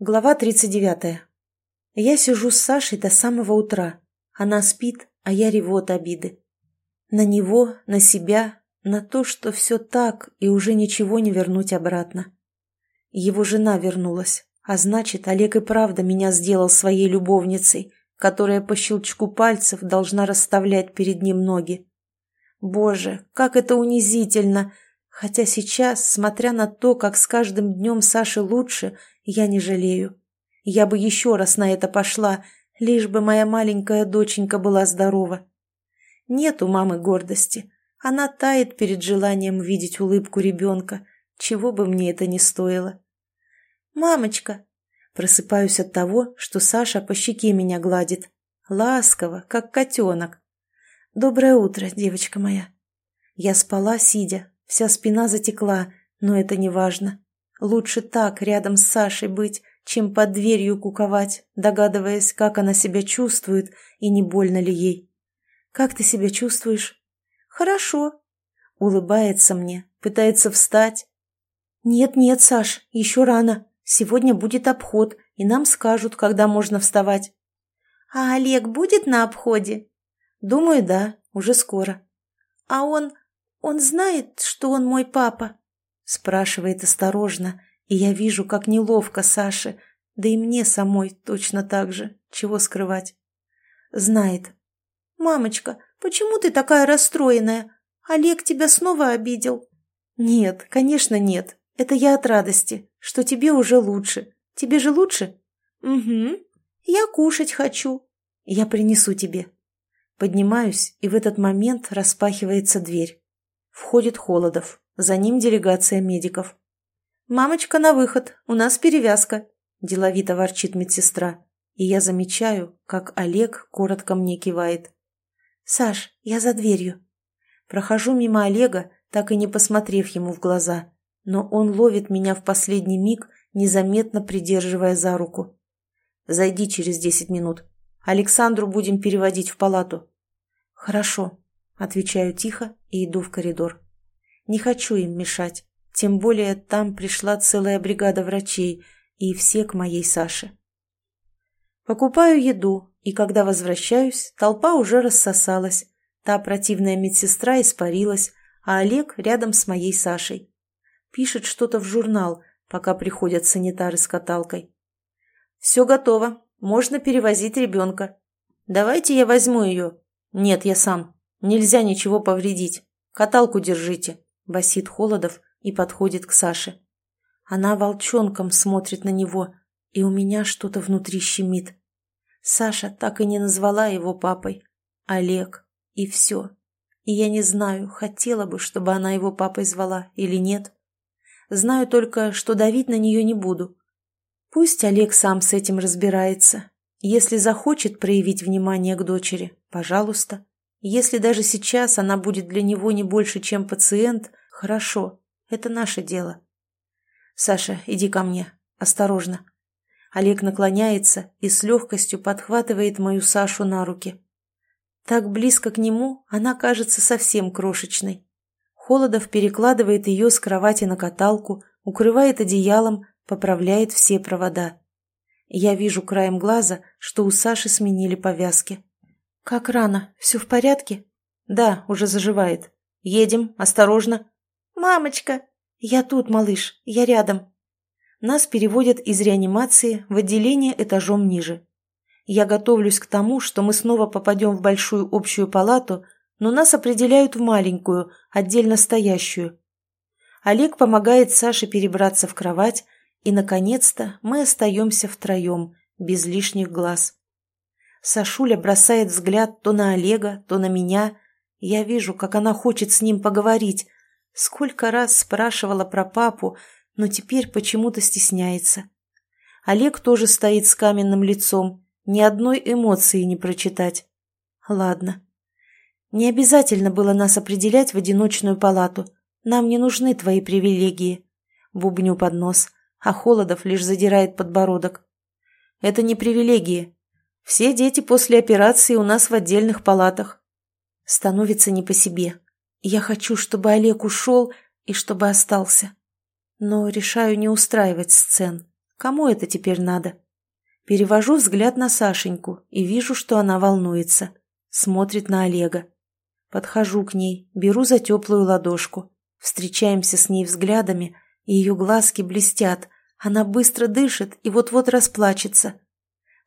Глава 39. Я сижу с Сашей до самого утра. Она спит, а я реву от обиды. На него, на себя, на то, что все так и уже ничего не вернуть обратно. Его жена вернулась, а значит, Олег и правда меня сделал своей любовницей, которая по щелчку пальцев должна расставлять перед ним ноги. Боже, как это унизительно! Хотя сейчас, смотря на то, как с каждым днем Саше лучше, я не жалею. Я бы еще раз на это пошла, лишь бы моя маленькая доченька была здорова. Нет у мамы гордости. Она тает перед желанием видеть улыбку ребенка, чего бы мне это ни стоило. «Мамочка!» Просыпаюсь от того, что Саша по щеке меня гладит. Ласково, как котенок. «Доброе утро, девочка моя!» Я спала, сидя, вся спина затекла, но это не важно. Лучше так рядом с Сашей быть, чем под дверью куковать, догадываясь, как она себя чувствует и не больно ли ей. «Как ты себя чувствуешь?» «Хорошо». Улыбается мне, пытается встать. «Нет-нет, Саш, еще рано. Сегодня будет обход, и нам скажут, когда можно вставать». «А Олег будет на обходе?» «Думаю, да, уже скоро». «А он... он знает, что он мой папа?» Спрашивает осторожно, и я вижу, как неловко Саше, да и мне самой точно так же, чего скрывать. Знает. «Мамочка, почему ты такая расстроенная? Олег тебя снова обидел?» «Нет, конечно нет. Это я от радости, что тебе уже лучше. Тебе же лучше?» «Угу. Я кушать хочу». «Я принесу тебе». Поднимаюсь, и в этот момент распахивается дверь. Входит Холодов. За ним делегация медиков. «Мамочка, на выход! У нас перевязка!» – деловито ворчит медсестра. И я замечаю, как Олег коротко мне кивает. «Саш, я за дверью». Прохожу мимо Олега, так и не посмотрев ему в глаза, но он ловит меня в последний миг, незаметно придерживая за руку. «Зайди через десять минут. Александру будем переводить в палату». «Хорошо», — отвечаю тихо и иду в коридор. Не хочу им мешать, тем более там пришла целая бригада врачей, и все к моей Саше. Покупаю еду, и когда возвращаюсь, толпа уже рассосалась. Та противная медсестра испарилась, а Олег рядом с моей Сашей. Пишет что-то в журнал, пока приходят санитары с каталкой. «Все готово. Можно перевозить ребенка. Давайте я возьму ее. Нет, я сам. Нельзя ничего повредить. Каталку держите басит Холодов и подходит к Саше. Она волчонком смотрит на него, и у меня что-то внутри щемит. Саша так и не назвала его папой. Олег. И все. И я не знаю, хотела бы, чтобы она его папой звала или нет. Знаю только, что давить на нее не буду. Пусть Олег сам с этим разбирается. Если захочет проявить внимание к дочери, пожалуйста. Если даже сейчас она будет для него не больше, чем пациент, хорошо, это наше дело. Саша, иди ко мне, осторожно. Олег наклоняется и с легкостью подхватывает мою Сашу на руки. Так близко к нему она кажется совсем крошечной. Холодов перекладывает ее с кровати на каталку, укрывает одеялом, поправляет все провода. Я вижу краем глаза, что у Саши сменили повязки. «Как рано? Все в порядке?» «Да, уже заживает. Едем, осторожно». «Мамочка!» «Я тут, малыш, я рядом». Нас переводят из реанимации в отделение этажом ниже. Я готовлюсь к тому, что мы снова попадем в большую общую палату, но нас определяют в маленькую, отдельно стоящую. Олег помогает Саше перебраться в кровать, и, наконец-то, мы остаемся втроем, без лишних глаз. Сашуля бросает взгляд то на Олега, то на меня. Я вижу, как она хочет с ним поговорить. Сколько раз спрашивала про папу, но теперь почему-то стесняется. Олег тоже стоит с каменным лицом, ни одной эмоции не прочитать. Ладно. Не обязательно было нас определять в одиночную палату. Нам не нужны твои привилегии. Бубню под нос, а Холодов лишь задирает подбородок. Это не привилегии, все дети после операции у нас в отдельных палатах. Становится не по себе. Я хочу, чтобы Олег ушел и чтобы остался. Но решаю не устраивать сцен. Кому это теперь надо? Перевожу взгляд на Сашеньку и вижу, что она волнуется. Смотрит на Олега. Подхожу к ней, беру за теплую ладошку. Встречаемся с ней взглядами, и ее глазки блестят. Она быстро дышит и вот-вот расплачется.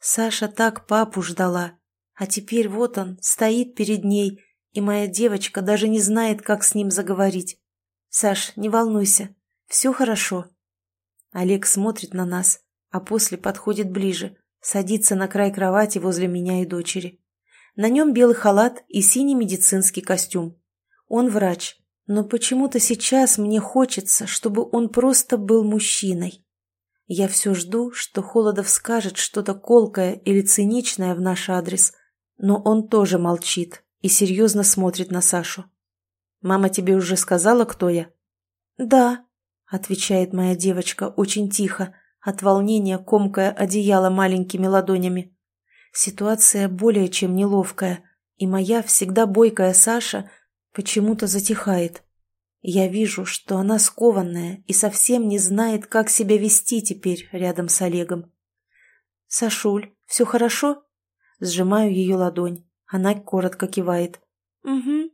Саша так папу ждала. А теперь вот он, стоит перед ней, и моя девочка даже не знает, как с ним заговорить. «Саш, не волнуйся, все хорошо». Олег смотрит на нас, а после подходит ближе, садится на край кровати возле меня и дочери. На нем белый халат и синий медицинский костюм. Он врач, но почему-то сейчас мне хочется, чтобы он просто был мужчиной. Я все жду, что Холодов скажет что-то колкое или циничное в наш адрес, но он тоже молчит и серьезно смотрит на Сашу. «Мама тебе уже сказала, кто я?» «Да», — отвечает моя девочка очень тихо, от волнения комкая одеяло маленькими ладонями. Ситуация более чем неловкая, и моя всегда бойкая Саша почему-то затихает. Я вижу, что она скованная и совсем не знает, как себя вести теперь рядом с Олегом. «Сашуль, все хорошо?» Сжимаю ее ладонь. Она коротко кивает. «Угу».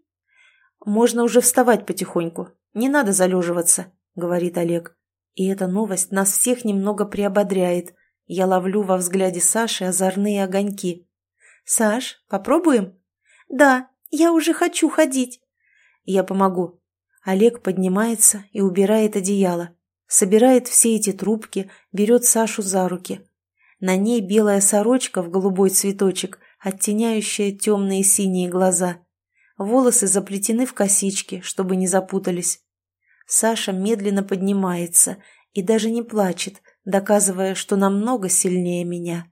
«Можно уже вставать потихоньку. Не надо залеживаться», — говорит Олег. И эта новость нас всех немного приободряет. Я ловлю во взгляде Саши озорные огоньки. «Саш, попробуем?» «Да, я уже хочу ходить». «Я помогу». Олег поднимается и убирает одеяло. Собирает все эти трубки, берет Сашу за руки. На ней белая сорочка в голубой цветочек, оттеняющая темные синие глаза. Волосы заплетены в косички, чтобы не запутались. Саша медленно поднимается и даже не плачет, доказывая, что намного сильнее меня.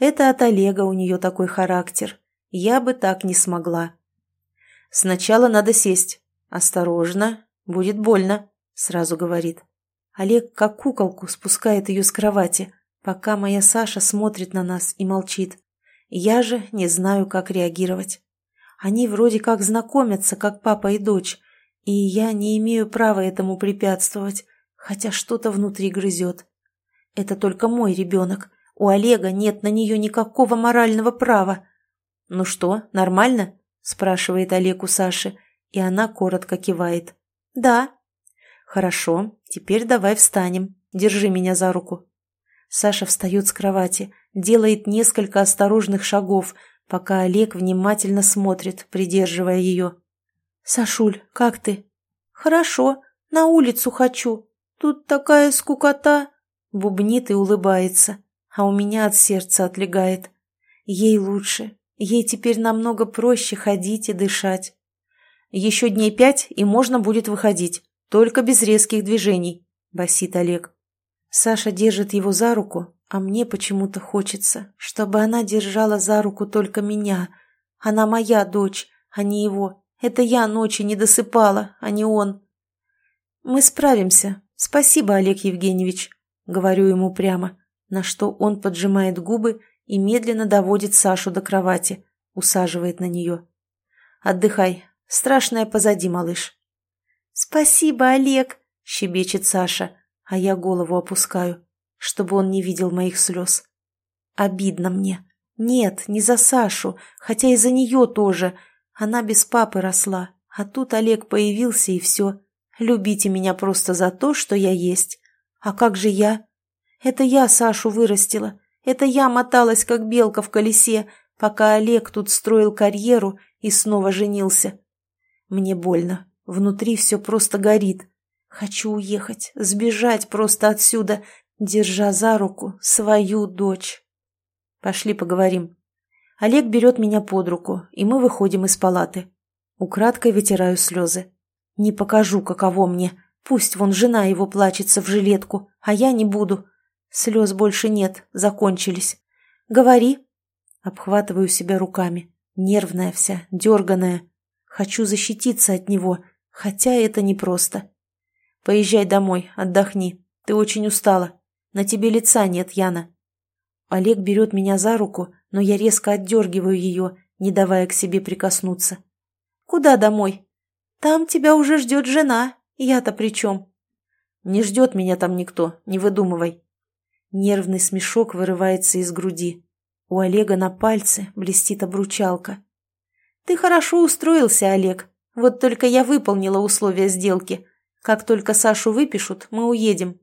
Это от Олега у нее такой характер. Я бы так не смогла. Сначала надо сесть. Осторожно, будет больно, сразу говорит. Олег как куколку спускает ее с кровати, пока моя Саша смотрит на нас и молчит. Я же не знаю, как реагировать. Они вроде как знакомятся, как папа и дочь, и я не имею права этому препятствовать, хотя что-то внутри грызет. Это только мой ребенок. У Олега нет на нее никакого морального права. «Ну что, нормально?» – спрашивает Олег у Саши, и она коротко кивает. «Да». «Хорошо, теперь давай встанем. Держи меня за руку». Саша встает с кровати, делает несколько осторожных шагов, пока Олег внимательно смотрит, придерживая ее. «Сашуль, как ты?» «Хорошо, на улицу хочу. Тут такая скукота!» Бубнит и улыбается, а у меня от сердца отлегает. Ей лучше, ей теперь намного проще ходить и дышать. «Еще дней пять, и можно будет выходить, только без резких движений», — басит Олег. Саша держит его за руку, а мне почему-то хочется, чтобы она держала за руку только меня. Она моя дочь, а не его. Это я ночи не досыпала, а не он. Мы справимся. Спасибо, Олег Евгеньевич, говорю ему прямо, на что он поджимает губы и медленно доводит Сашу до кровати, усаживает на нее. Отдыхай. Страшное позади, малыш. Спасибо, Олег, щебечет Саша, а я голову опускаю, чтобы он не видел моих слез. Обидно мне. Нет, не за Сашу, хотя и за нее тоже — она без папы росла, а тут Олег появился и все. Любите меня просто за то, что я есть. А как же я? Это я Сашу вырастила. Это я моталась, как белка в колесе, пока Олег тут строил карьеру и снова женился. Мне больно. Внутри все просто горит. Хочу уехать, сбежать просто отсюда, держа за руку свою дочь. Пошли поговорим. Олег берет меня под руку, и мы выходим из палаты. Украдкой вытираю слезы. Не покажу, каково мне. Пусть вон жена его плачется в жилетку, а я не буду. Слез больше нет, закончились. Говори. Обхватываю себя руками. Нервная вся, дерганая. Хочу защититься от него, хотя это непросто. Поезжай домой, отдохни. Ты очень устала. На тебе лица нет, Яна. Олег берет меня за руку, но я резко отдергиваю ее, не давая к себе прикоснуться. «Куда домой? Там тебя уже ждет жена. Я-то при чем?» «Не ждет меня там никто, не выдумывай». Нервный смешок вырывается из груди. У Олега на пальце блестит обручалка. «Ты хорошо устроился, Олег. Вот только я выполнила условия сделки. Как только Сашу выпишут, мы уедем».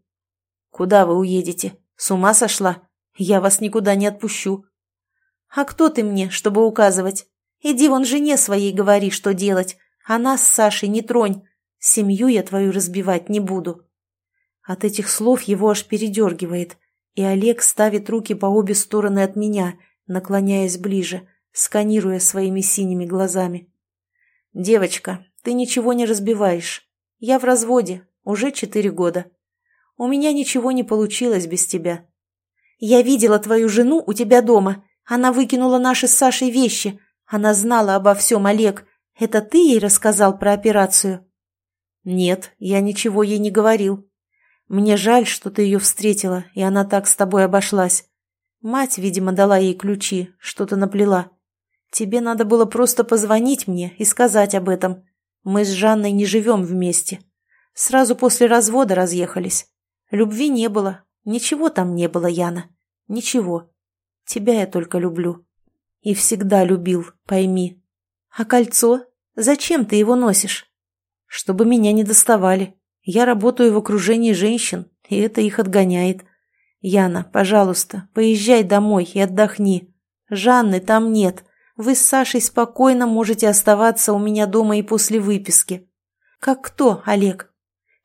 «Куда вы уедете? С ума сошла? Я вас никуда не отпущу». «А кто ты мне, чтобы указывать? Иди вон жене своей говори, что делать, а нас с Сашей не тронь. Семью я твою разбивать не буду». От этих слов его аж передергивает, и Олег ставит руки по обе стороны от меня, наклоняясь ближе, сканируя своими синими глазами. «Девочка, ты ничего не разбиваешь. Я в разводе, уже четыре года. У меня ничего не получилось без тебя. Я видела твою жену у тебя дома. Она выкинула наши с Сашей вещи. Она знала обо всем, Олег. Это ты ей рассказал про операцию?» «Нет, я ничего ей не говорил. Мне жаль, что ты ее встретила, и она так с тобой обошлась. Мать, видимо, дала ей ключи, что-то наплела. Тебе надо было просто позвонить мне и сказать об этом. Мы с Жанной не живем вместе. Сразу после развода разъехались. Любви не было. Ничего там не было, Яна. Ничего. Тебя я только люблю. И всегда любил, пойми. А кольцо? Зачем ты его носишь? Чтобы меня не доставали. Я работаю в окружении женщин, и это их отгоняет. Яна, пожалуйста, поезжай домой и отдохни. Жанны там нет. Вы с Сашей спокойно можете оставаться у меня дома и после выписки. Как кто, Олег?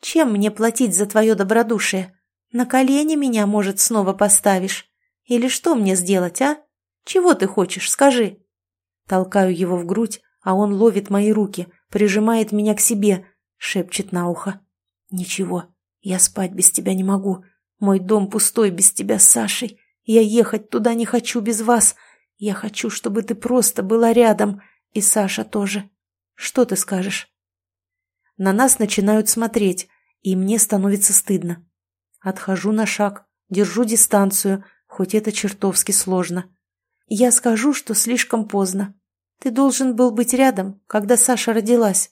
Чем мне платить за твое добродушие? На колени меня, может, снова поставишь? Или что мне сделать, а? Чего ты хочешь, скажи. Толкаю его в грудь, а он ловит мои руки, прижимает меня к себе, шепчет на ухо. «Ничего, я спать без тебя не могу. Мой дом пустой без тебя Сашей. Я ехать туда не хочу без вас. Я хочу, чтобы ты просто была рядом. И Саша тоже. Что ты скажешь?» На нас начинают смотреть, и мне становится стыдно. Отхожу на шаг, держу дистанцию, хоть это чертовски сложно. Я скажу, что слишком поздно. Ты должен был быть рядом, когда Саша родилась.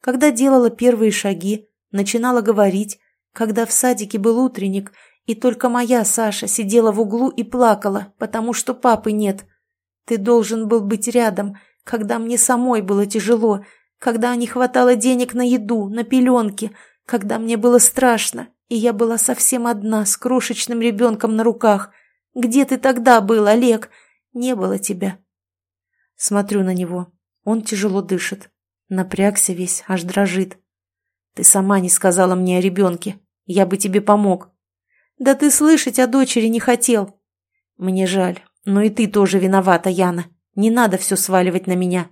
Когда делала первые шаги, начинала говорить, когда в садике был утренник, и только моя Саша сидела в углу и плакала, потому что папы нет. Ты должен был быть рядом, когда мне самой было тяжело, когда не хватало денег на еду, на пеленки, когда мне было страшно, и я была совсем одна с крошечным ребенком на руках. Где ты тогда был, Олег? Не было тебя. Смотрю на него. Он тяжело дышит. Напрягся весь, аж дрожит. Ты сама не сказала мне о ребенке. Я бы тебе помог. Да ты слышать о дочери не хотел. Мне жаль, но и ты тоже виновата, Яна. Не надо все сваливать на меня.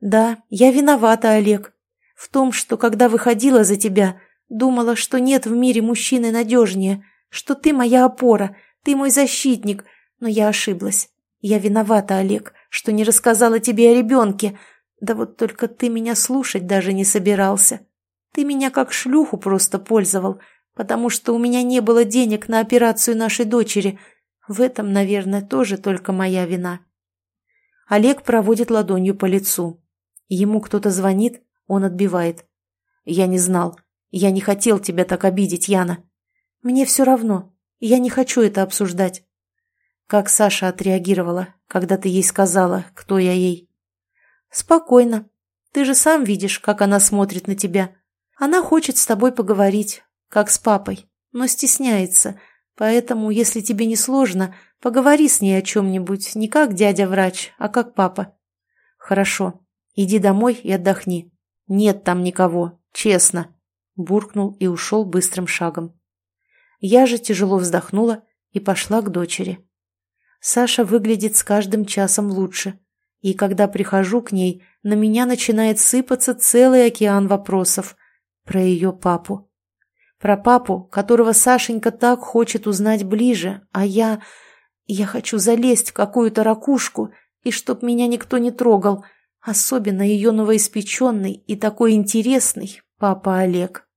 Да, я виновата, Олег. В том, что когда выходила за тебя, думала, что нет в мире мужчины надежнее, что ты моя опора, ты мой защитник, но я ошиблась. Я виновата, Олег, что не рассказала тебе о ребенке. Да вот только ты меня слушать даже не собирался. Ты меня как шлюху просто пользовал, потому что у меня не было денег на операцию нашей дочери. В этом, наверное, тоже только моя вина. Олег проводит ладонью по лицу. Ему кто-то звонит, он отбивает. Я не знал. Я не хотел тебя так обидеть, Яна. Мне все равно. Я не хочу это обсуждать. Как Саша отреагировала, когда ты ей сказала, кто я ей? Спокойно. Ты же сам видишь, как она смотрит на тебя. Она хочет с тобой поговорить, как с папой, но стесняется, поэтому, если тебе не сложно, поговори с ней о чем-нибудь, не как дядя-врач, а как папа. Хорошо, иди домой и отдохни. Нет там никого, честно. Буркнул и ушел быстрым шагом. Я же тяжело вздохнула и пошла к дочери. Саша выглядит с каждым часом лучше, и когда прихожу к ней, на меня начинает сыпаться целый океан вопросов, про ее папу. Про папу, которого Сашенька так хочет узнать ближе, а я... Я хочу залезть в какую-то ракушку, и чтоб меня никто не трогал, особенно ее новоиспеченный и такой интересный папа Олег.